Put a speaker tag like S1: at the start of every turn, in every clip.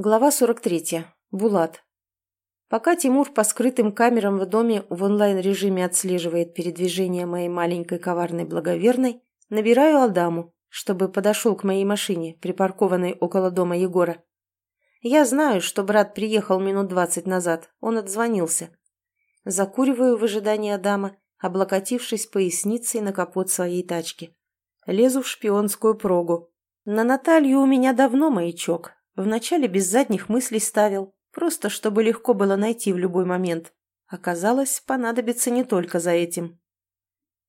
S1: Глава 43. Булат. Пока Тимур по скрытым камерам в доме в онлайн-режиме отслеживает передвижение моей маленькой коварной благоверной, набираю Адаму, чтобы подошел к моей машине, припаркованной около дома Егора. Я знаю, что брат приехал минут двадцать назад, он отзвонился. Закуриваю в ожидании Адама, облокотившись поясницей на капот своей тачки. Лезу в шпионскую прогу. На Наталью у меня давно маячок, Вначале без задних мыслей ставил, просто чтобы легко было найти в любой момент. Оказалось, понадобится не только за этим.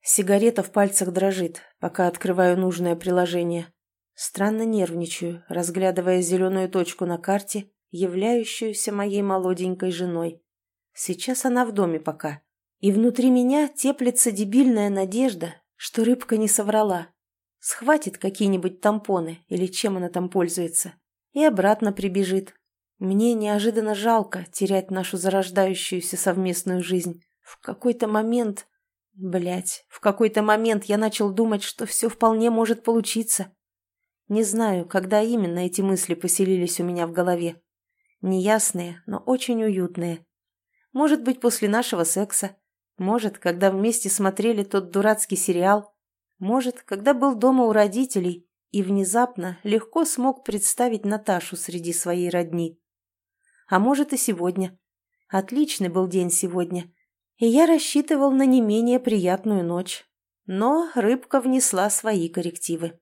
S1: Сигарета в пальцах дрожит, пока открываю нужное приложение. Странно нервничаю, разглядывая зеленую точку на карте, являющуюся моей молоденькой женой. Сейчас она в доме пока. И внутри меня теплится дебильная надежда, что рыбка не соврала. Схватит какие-нибудь тампоны или чем она там пользуется, и обратно прибежит. Мне неожиданно жалко терять нашу зарождающуюся совместную жизнь. В какой-то момент... Блять, в какой-то момент я начал думать, что все вполне может получиться. Не знаю, когда именно эти мысли поселились у меня в голове. Неясные, но очень уютные. Может быть, после нашего секса. Может, когда вместе смотрели тот дурацкий сериал. Может, когда был дома у родителей и внезапно легко смог представить Наташу среди своей родни. А может и сегодня. Отличный был день сегодня, и я рассчитывал на не менее приятную ночь. Но рыбка внесла свои коррективы.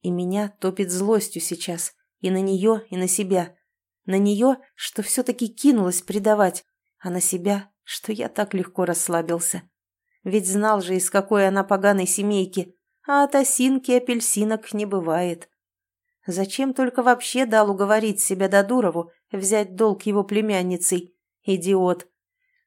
S1: И меня топит злостью сейчас, и на нее, и на себя. На нее, что все-таки кинулась предавать, а на себя, что я так легко расслабился. Ведь знал же, из какой она поганой семейки, а от осинки апельсинок не бывает. Зачем только вообще дал уговорить себя до Дурову взять долг его племянницей? Идиот.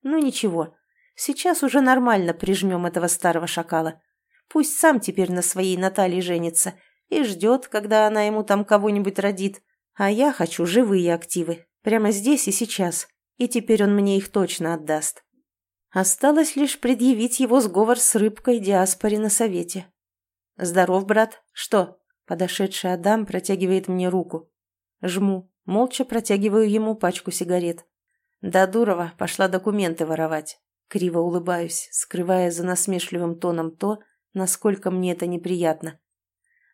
S1: Ну ничего, сейчас уже нормально прижмем этого старого шакала. Пусть сам теперь на своей Наталье женится и ждет, когда она ему там кого-нибудь родит. А я хочу живые активы, прямо здесь и сейчас, и теперь он мне их точно отдаст. Осталось лишь предъявить его сговор с рыбкой диаспоре на совете. «Здоров, брат. Что?» Подошедший Адам протягивает мне руку. Жму. Молча протягиваю ему пачку сигарет. Да Дурова пошла документы воровать. Криво улыбаюсь, скрывая за насмешливым тоном то, насколько мне это неприятно.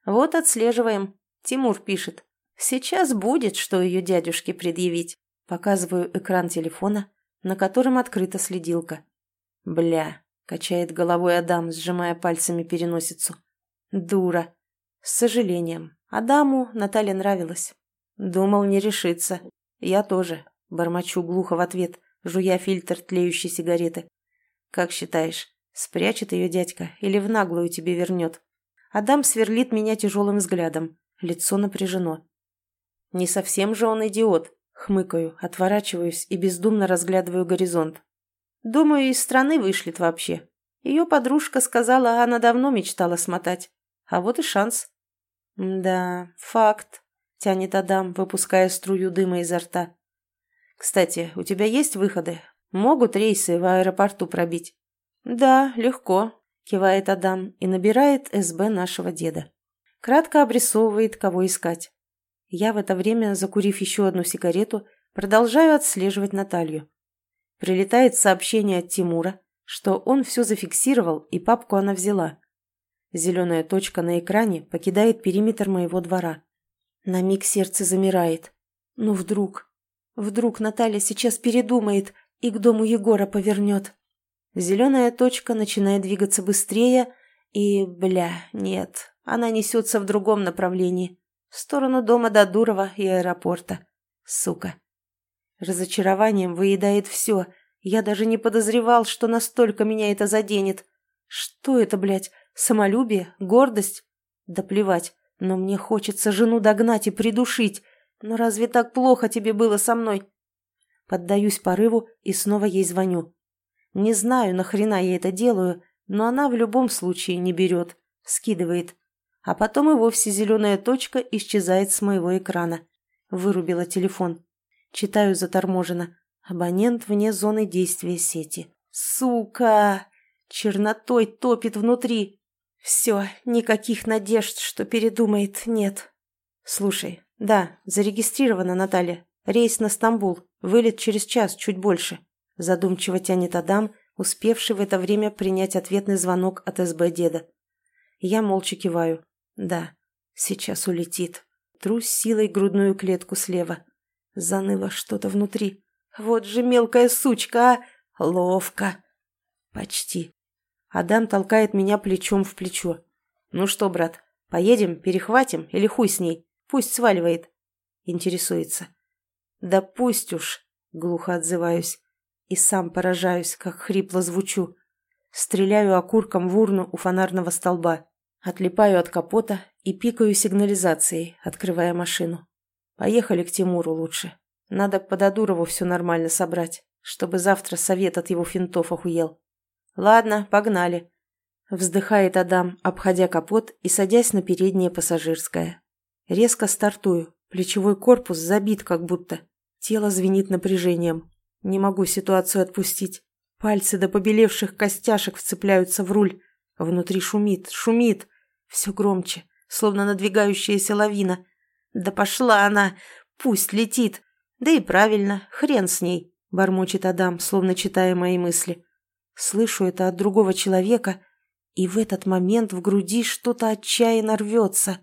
S1: Вот отслеживаем. Тимур пишет. Сейчас будет, что ее дядюшке предъявить. Показываю экран телефона, на котором открыта следилка. Бля, качает головой Адам, сжимая пальцами переносицу. Дура. С сожалением. Адаму Наталья нравилась. Думал не решиться. Я тоже. Бормочу глухо в ответ, жуя фильтр тлеющей сигареты. Как считаешь, спрячет ее дядька или в наглую тебе вернет? Адам сверлит меня тяжелым взглядом. Лицо напряжено. Не совсем же он идиот. Хмыкаю, отворачиваюсь и бездумно разглядываю горизонт. Думаю, из страны вышлет вообще. Ее подружка сказала, она давно мечтала смотать. А вот и шанс. Да, факт, тянет Адам, выпуская струю дыма изо рта. Кстати, у тебя есть выходы? Могут рейсы в аэропорту пробить? Да, легко, кивает Адам и набирает СБ нашего деда. Кратко обрисовывает, кого искать. Я в это время, закурив еще одну сигарету, продолжаю отслеживать Наталью. Прилетает сообщение от Тимура, что он все зафиксировал и папку она взяла. Зеленая точка на экране покидает периметр моего двора. На миг сердце замирает. Ну вдруг... Вдруг Наталья сейчас передумает и к дому Егора повернет. Зеленая точка начинает двигаться быстрее, и, бля, нет, она несется в другом направлении. В сторону дома Дадурова и аэропорта. Сука. Разочарованием выедает все. Я даже не подозревал, что настолько меня это заденет. Что это, блядь, Самолюбие? Гордость? Да плевать, но мне хочется жену догнать и придушить. Но разве так плохо тебе было со мной? Поддаюсь порыву и снова ей звоню. Не знаю, нахрена я это делаю, но она в любом случае не берет, скидывает. А потом и вовсе зеленая точка исчезает с моего экрана. Вырубила телефон. Читаю заторможенно. Абонент вне зоны действия сети. Сука! Чернотой топит внутри. Все, никаких надежд, что передумает, нет. Слушай, да, зарегистрирована Наталья. Рейс на Стамбул. Вылет через час, чуть больше. Задумчиво тянет Адам, успевший в это время принять ответный звонок от СБ деда. Я молча киваю. Да, сейчас улетит. Трусь силой грудную клетку слева. Заныло что-то внутри. Вот же мелкая сучка, а! Ловко. Почти. Адам толкает меня плечом в плечо. Ну что, брат, поедем, перехватим или хуй с ней? Пусть сваливает. Интересуется. Да пусть уж, глухо отзываюсь. И сам поражаюсь, как хрипло звучу. Стреляю окурком в урну у фонарного столба. Отлипаю от капота и пикаю сигнализацией, открывая машину. Поехали к Тимуру лучше. Надо под Адурову все нормально собрать, чтобы завтра совет от его финтов охуел. Ладно, погнали. Вздыхает Адам, обходя капот и садясь на переднее пассажирское. Резко стартую. Плечевой корпус забит как будто. Тело звенит напряжением. Не могу ситуацию отпустить. Пальцы до побелевших костяшек вцепляются в руль. Внутри шумит, шумит. Все громче, словно надвигающаяся лавина. Да пошла она! Пусть летит! Да и правильно, хрен с ней, бормочет Адам, словно читая мои мысли. Слышу это от другого человека, и в этот момент в груди что-то отчаянно рвется.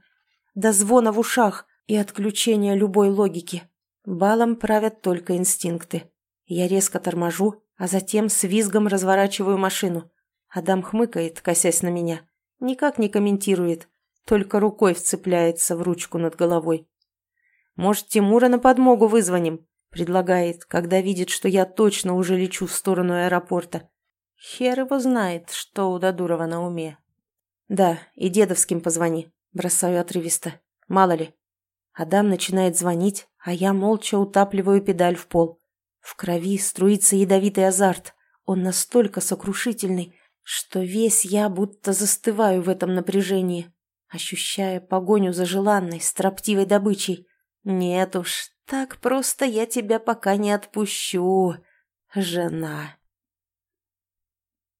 S1: До звона в ушах и отключения любой логики. Балом правят только инстинкты. Я резко торможу, а затем с визгом разворачиваю машину. Адам хмыкает, косясь на меня. Никак не комментирует, только рукой вцепляется в ручку над головой. «Может, Тимура на подмогу вызвоним?» предлагает, когда видит, что я точно уже лечу в сторону аэропорта. Хер его знает, что у Дадурова на уме. «Да, и дедовским позвони», бросаю отрывисто. «Мало ли». Адам начинает звонить, а я молча утапливаю педаль в пол. В крови струится ядовитый азарт. Он настолько сокрушительный, что весь я будто застываю в этом напряжении, ощущая погоню за желанной, строптивой добычей. Нет уж, так просто я тебя пока не отпущу, жена.